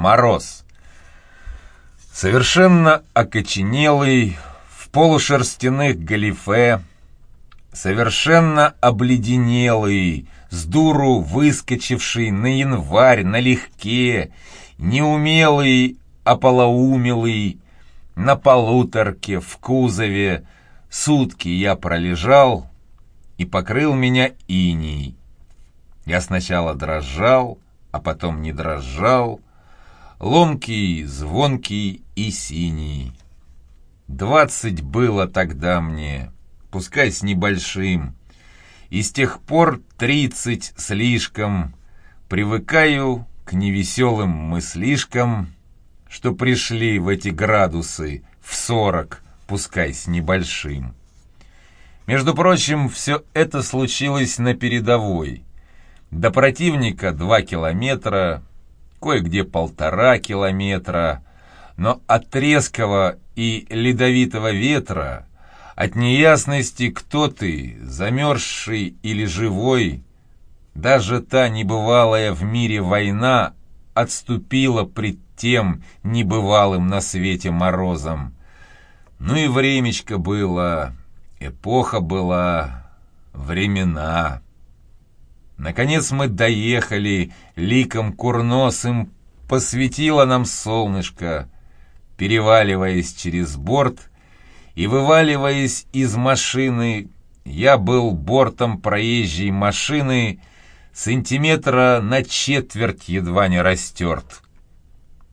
Мороз. Совершенно окоченелый, в полушерстяных галифе, совершенно обледенелый, с дуру выскочивший на январь налегке, неумелый, ополоумелый, на полуторке, в кузове. Сутки я пролежал, и покрыл меня иней. Я сначала дрожал, а потом не дрожал, ломкий, звонкий и синий. Двадцать было тогда мне, пускай с небольшим, и с тех пор тридцать слишком. Привыкаю к невеселым мыслишкам, что пришли в эти градусы в сорок, пускай с небольшим. Между прочим, все это случилось на передовой. До противника два километра, кое-где полтора километра, но от резкого и ледовитого ветра, от неясности, кто ты, замерзший или живой, даже та небывалая в мире война отступила пред тем небывалым на свете морозом. Ну и времечко было, эпоха была, времена. Наконец мы доехали, ликом курносым посветило нам солнышко, переваливаясь через борт и вываливаясь из машины, я был бортом проезжей машины, сантиметра на четверть едва не растерт.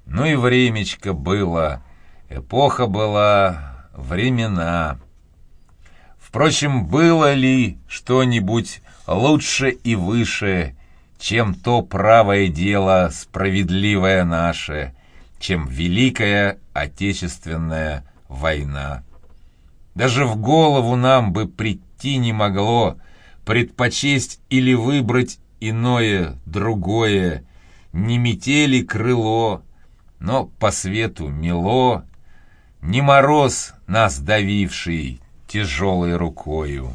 Ну и времечко было, эпоха была, времена. Впрочем, было ли что-нибудь лучше и выше, чем то правое дело справедливое наше, чем Великая Отечественная война. Даже в голову нам бы прийти не могло предпочесть или выбрать иное, другое, не метели крыло, но по свету мело, не мороз нас давивший тяжелой рукою.